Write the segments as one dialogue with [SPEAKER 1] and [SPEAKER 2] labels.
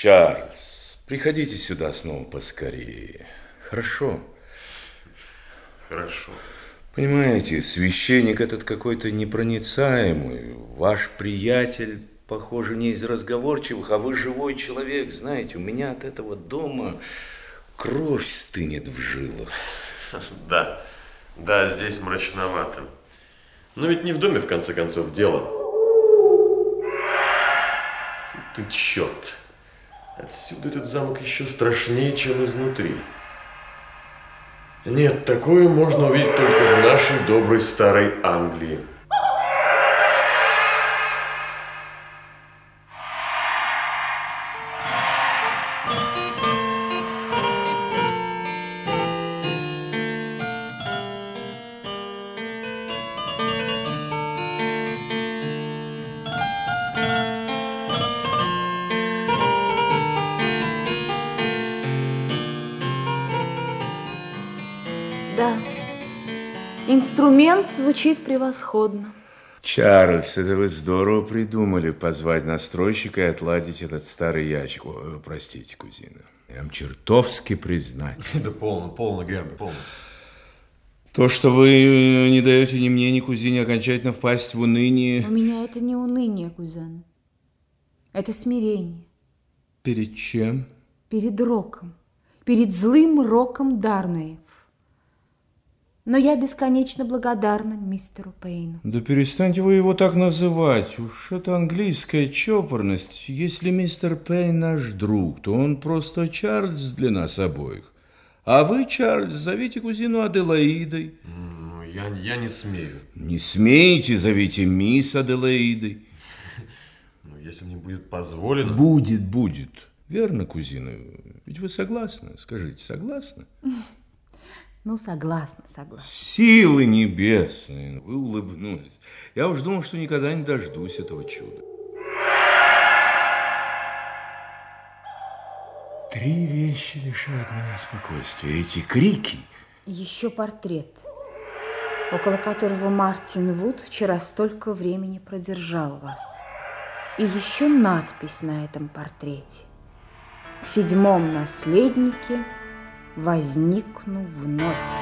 [SPEAKER 1] Чарльз, приходите сюда снова поскорее. Хорошо?
[SPEAKER 2] Хорошо.
[SPEAKER 1] Понимаете, священник этот какой-то непроницаемый. Ваш приятель, похоже, не из разговорчивых, а вы живой человек. Знаете, у меня от этого дома кровь стынет в жилах.
[SPEAKER 2] Да, да, здесь мрачновато. Но ведь не в доме, в конце концов, дело. Ты черт. Отсюда этот замок еще страшнее, чем изнутри. Нет, такое можно увидеть только в нашей доброй старой Англии.
[SPEAKER 3] Инструмент звучит превосходно.
[SPEAKER 1] Чарльз, это вы здорово придумали позвать настройщика и отладить этот старый ящик. О, простите, кузина. Я вам чертовски признать.
[SPEAKER 2] Да полно, полно, Гербер, полно.
[SPEAKER 1] То, что вы не даете ни мне, ни кузине окончательно впасть в уныние...
[SPEAKER 3] У меня это не уныние, кузен. Это смирение.
[SPEAKER 1] Перед чем?
[SPEAKER 3] Перед роком. Перед злым роком Дарнуев но я бесконечно благодарна мистеру Пейну.
[SPEAKER 1] Да перестаньте вы его так называть. Уж это английская чопорность. Если мистер Пейн наш друг, то он просто Чарльз для нас обоих. А вы, Чарльз, зовите кузину Аделаидой.
[SPEAKER 2] Ну, я, я не смею.
[SPEAKER 1] Не смеете, зовите мисс Аделаидой.
[SPEAKER 2] Ну, если мне будет позволено...
[SPEAKER 1] Будет, будет. Верно, кузина? Ведь вы согласны? Скажите, согласны?
[SPEAKER 3] Ну, согласна, согласна.
[SPEAKER 1] Силы небесные, вы улыбнулись. Я уж думал, что никогда не дождусь этого чуда. Три вещи лишают меня спокойствия. Эти крики.
[SPEAKER 3] Еще портрет, около которого Мартин Вуд вчера столько времени продержал вас. И еще надпись на этом портрете. В седьмом наследнике – возникну вновь.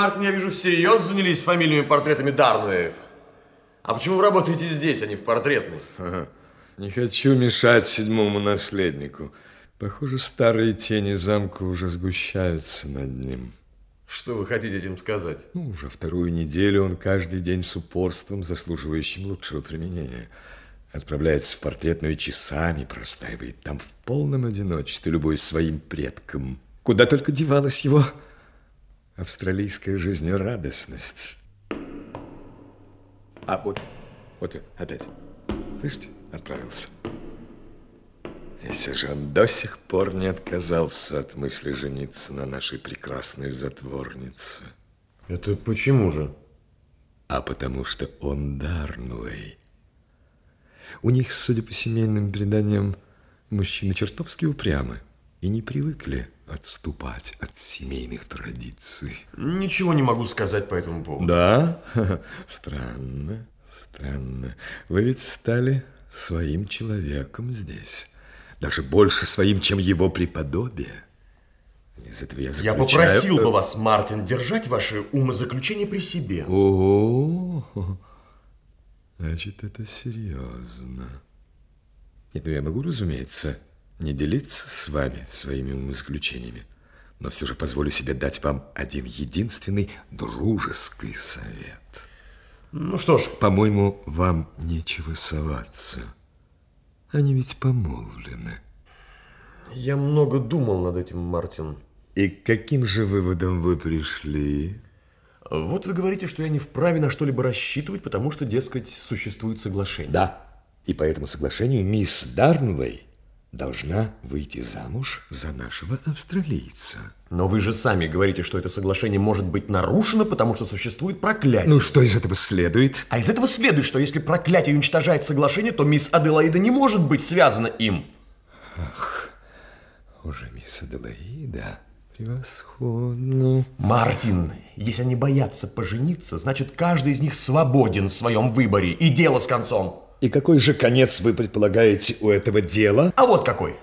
[SPEAKER 2] Мартин, я вижу, всерьез занялись фамильными портретами Дарнуэев. А почему вы работаете здесь, а не в портретной?
[SPEAKER 4] Ага. Не хочу мешать седьмому наследнику. Похоже, старые тени замка уже сгущаются над ним.
[SPEAKER 2] Что вы хотите этим сказать?
[SPEAKER 4] Ну, уже вторую неделю он каждый день с упорством, заслуживающим лучшего применения, отправляется в портретную часами, простаивает там в полном одиночестве, любой своим предком. Куда только девалась его австралийская жизнерадостность. А вот, вот опять. Слышите, отправился. Если же он до сих пор не отказался от мысли жениться на нашей прекрасной затворнице.
[SPEAKER 2] Это почему же?
[SPEAKER 4] А потому что он Дарнуэй. У них, судя по семейным преданиям, мужчины чертовски упрямы и не привыкли отступать от семейных традиций.
[SPEAKER 2] Ничего не могу сказать по этому поводу.
[SPEAKER 4] Да? Странно, странно. Вы ведь стали своим человеком здесь. Даже больше своим, чем его преподобие.
[SPEAKER 2] Из этого я заключаю... Я попросил бы вас, Мартин, держать ваши умозаключения при себе.
[SPEAKER 4] О, значит, это серьезно. Нет, ну я могу, разумеется, не делиться с вами своими умозаключениями, но все же позволю себе дать вам один единственный дружеский совет.
[SPEAKER 2] Ну что ж.
[SPEAKER 4] По-моему, вам нечего соваться. Они ведь помолвлены.
[SPEAKER 2] Я много думал над этим, Мартин.
[SPEAKER 4] И к каким же выводом вы пришли?
[SPEAKER 2] Вот вы говорите, что я не вправе на что-либо рассчитывать, потому что, дескать, существует соглашение.
[SPEAKER 4] Да, и по этому соглашению мисс Дарнвей должна выйти замуж за нашего австралийца.
[SPEAKER 2] Но вы же сами говорите, что это соглашение может быть нарушено, потому что существует проклятие.
[SPEAKER 4] Ну, что из этого следует?
[SPEAKER 2] А из этого следует, что если проклятие уничтожает соглашение, то мисс Аделаида не может быть связана им.
[SPEAKER 4] Ах, уже мисс Аделаида... Превосходно.
[SPEAKER 2] Мартин, если они боятся пожениться, значит, каждый из них свободен в своем выборе. И дело с концом.
[SPEAKER 4] И какой же конец вы предполагаете у этого дела?
[SPEAKER 2] А вот какой.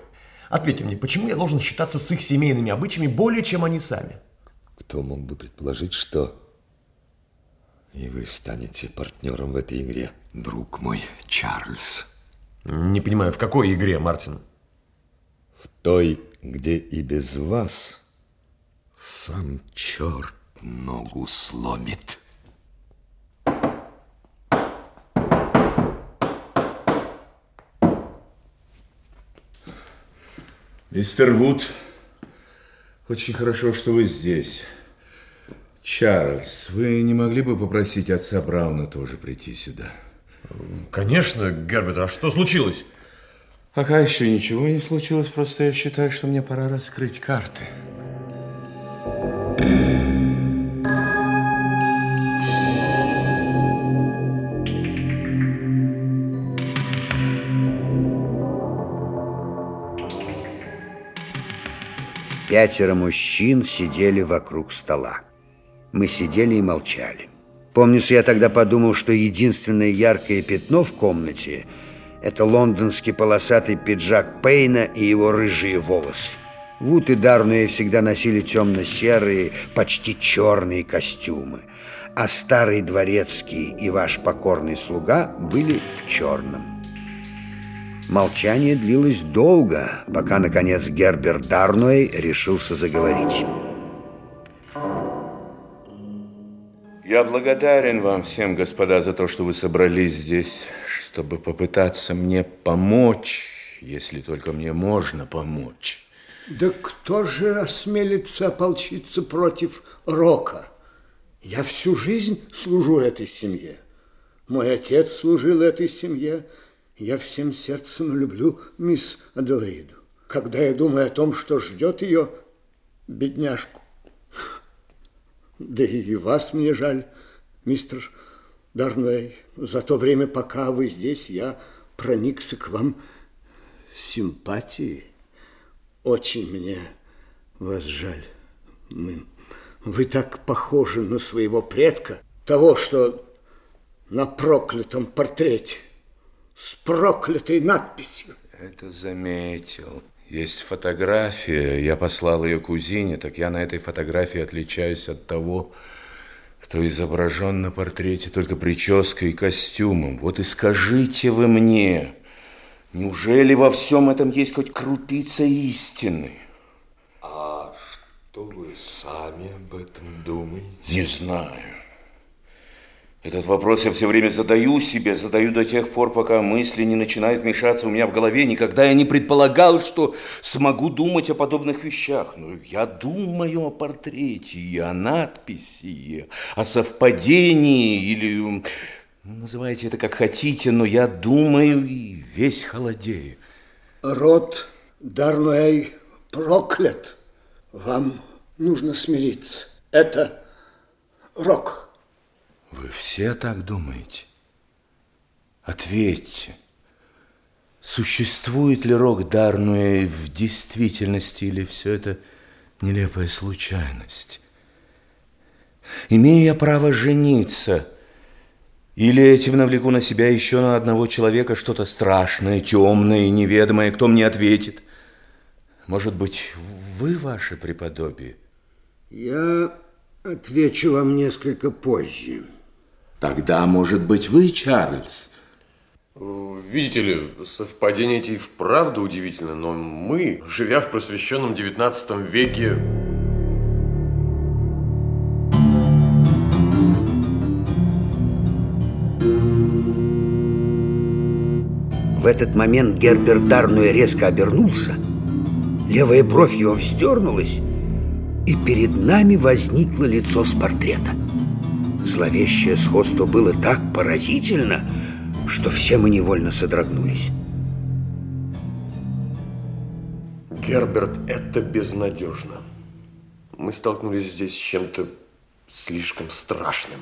[SPEAKER 2] Ответьте мне, почему я должен считаться с их семейными обычаями более, чем они сами?
[SPEAKER 4] Кто мог бы предположить, что и вы станете партнером в этой игре, друг мой Чарльз?
[SPEAKER 2] Не понимаю, в какой игре, Мартин?
[SPEAKER 4] В той, где и без вас сам черт ногу сломит.
[SPEAKER 1] Мистер Вуд, очень хорошо, что вы здесь. Чарльз, вы не могли бы попросить отца Брауна тоже прийти сюда?
[SPEAKER 2] Конечно, Герберт, а что случилось?
[SPEAKER 1] Пока еще ничего не случилось, просто я считаю, что мне пора раскрыть карты.
[SPEAKER 5] Пятеро мужчин сидели вокруг стола. Мы сидели и молчали. Помнится, я тогда подумал, что единственное яркое пятно в комнате – это лондонский полосатый пиджак Пейна и его рыжие волосы. Вуд и Дарнуэ всегда носили темно-серые, почти черные костюмы, а старый дворецкий и ваш покорный слуга были в черном. Молчание длилось долго, пока, наконец, Герберт Дарной решился заговорить.
[SPEAKER 1] Я благодарен вам всем, господа, за то, что вы собрались здесь, чтобы попытаться мне помочь, если только мне можно помочь.
[SPEAKER 6] Да кто же осмелится ополчиться против Рока? Я всю жизнь служу этой семье. Мой отец служил этой семье, я всем сердцем люблю мисс Аделаиду. Когда я думаю о том, что ждет ее, бедняжку. Да и вас мне жаль, мистер Дарнуэй. За то время, пока вы здесь, я проникся к вам симпатией. Очень мне вас жаль. Вы так похожи на своего предка, того, что на проклятом портрете с проклятой надписью.
[SPEAKER 1] Это заметил. Есть фотография, я послал ее кузине, так я на этой фотографии отличаюсь от того, кто изображен на портрете только прической и костюмом. Вот и скажите вы мне, неужели во всем этом есть хоть крупица истины?
[SPEAKER 4] А что вы сами об этом думаете?
[SPEAKER 1] Не знаю. Этот вопрос я все время задаю себе, задаю до тех пор, пока мысли не начинают мешаться у меня в голове. Никогда я не предполагал, что смогу думать о подобных вещах. Но я думаю о портрете, и о надписи, о совпадении, или ну, называйте это как хотите, но я думаю и весь холодею.
[SPEAKER 6] Род Дарнуэй проклят. Вам нужно смириться. Это рок.
[SPEAKER 1] Вы все так думаете? Ответьте, существует ли рок Дарнуэй в действительности или все это нелепая случайность? Имею я право жениться или этим навлеку на себя еще на одного человека что-то страшное, темное и неведомое, кто мне ответит? Может быть, вы, ваше преподобие?
[SPEAKER 5] Я отвечу вам несколько позже.
[SPEAKER 1] Тогда, может быть, вы, Чарльз?
[SPEAKER 2] Видите ли, совпадение эти и вправду удивительно, но мы, живя в просвещенном 19 веке...
[SPEAKER 5] В этот момент Герберт Дарнуэ резко обернулся, левая бровь его вздернулась, и перед нами возникло лицо с портрета. Зловещее сходство было так поразительно, что все мы невольно содрогнулись.
[SPEAKER 2] Герберт, это безнадежно. Мы столкнулись здесь с чем-то слишком страшным.